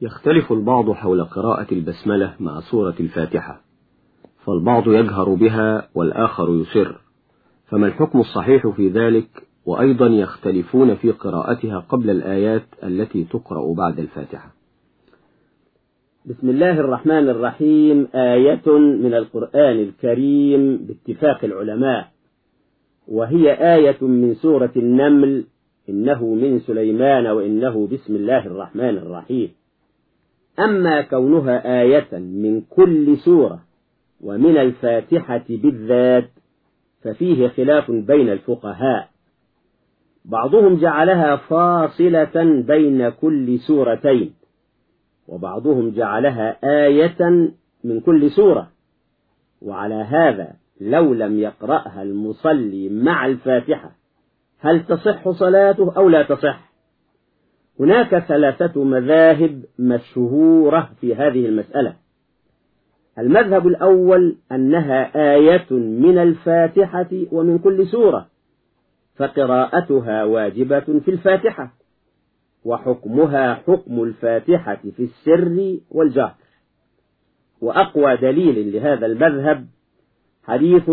يختلف البعض حول قراءة البسملة مع سورة الفاتحة فالبعض يجهر بها والآخر يسر فما الحكم الصحيح في ذلك؟ وأيضا يختلفون في قراءتها قبل الآيات التي تقرأ بعد الفاتحة. بسم الله الرحمن الرحيم. آية من القرآن الكريم باتفاق العلماء. وهي آية من سورة النمل. إنه من سليمان وإنه بسم الله الرحمن الرحيم. أما كونها آية من كل سورة ومن الفاتحة بالذات ففيه خلاف بين الفقهاء. بعضهم جعلها فاصلة بين كل سورتين وبعضهم جعلها آية من كل سورة. وعلى هذا لو لم يقرأها المصلي مع الفاتحة هل تصح صلاته أو لا تصح؟ هناك ثلاثة مذاهب مشهورة في هذه المسألة. المذهب الأول أنها آية من الفاتحة ومن كل سورة فقراءتها واجبة في الفاتحة وحكمها حكم الفاتحة في السر والجهر وأقوى دليل لهذا المذهب حديث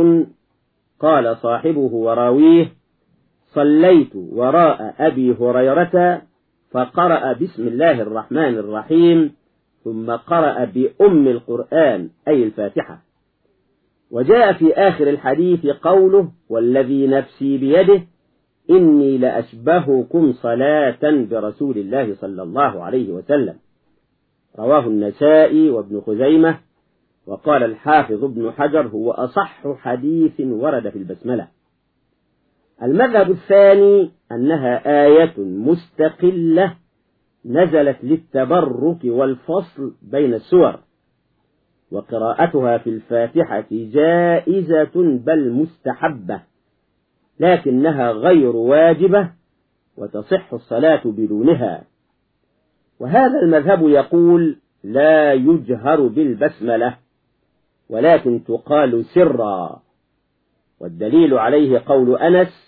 قال صاحبه وراويه صليت وراء أبي هريرة فقرأ بسم الله الرحمن الرحيم ثم قرأ بأم القرآن أي الفاتحة. وجاء في آخر الحديث قوله والذي نفسي بيده إني لأشبهكم صلاة برسول الله صلى الله عليه وسلم. رواه النسائي وابن خزيمة وقال الحافظ ابن حجر هو أصح حديث ورد في البسملة. المذهب الثاني أنها آية مستقلة نزلت للتبرك والفصل بين السور وقراءتها في الفاتحة جائزة بل مستحبة لكنها غير واجبة وتصح الصلاة بدونها. وهذا المذهب يقول لا يجهر بالبسملة ولكن تقال سرا والدليل عليه قول أنس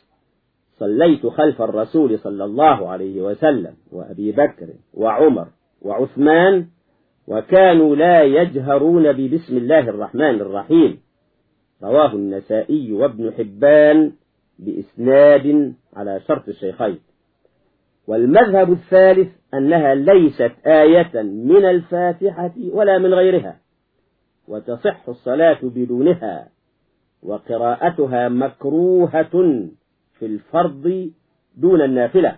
صليت خلف الرسول صلى الله عليه وسلم وأبي بكر وعمر وعثمان وكانوا لا يجهرون ببسم الله الرحمن الرحيم. رواه النسائي وابن حبان بإسناد على شرط الشيخين. والمذهب الثالث أنها ليست آية من الفاتحة ولا من غيرها وتصح الصلاة بدونها وقراءتها مكروهة. في الفرض دون النافلة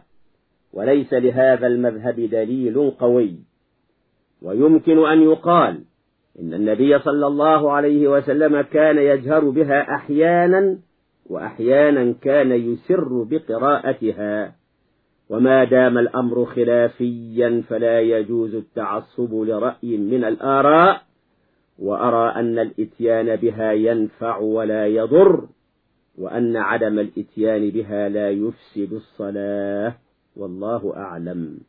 وليس لهذا المذهب دليل قوي. ويمكن أن يقال إن النبي صلى الله عليه وسلم كان يجهر بها أحيانا وأحيانا كان يسر بقراءتها. وما دام الأمر خلافيا فلا يجوز التعصب لرأي من الآراء وأرى أن الإتيان بها ينفع ولا يضر. وأن عدم الإتيان بها لا يفسد الصلاة. والله أعلم.